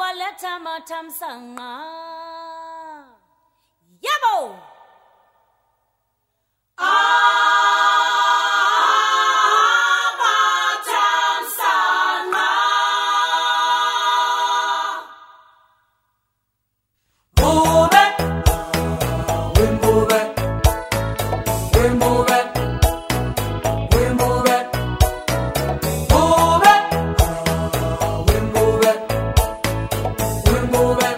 waletha mathamsanqa yebo over.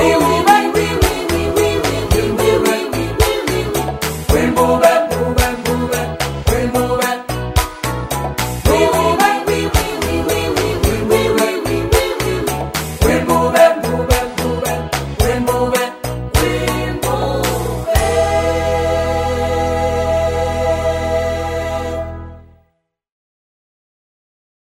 Say we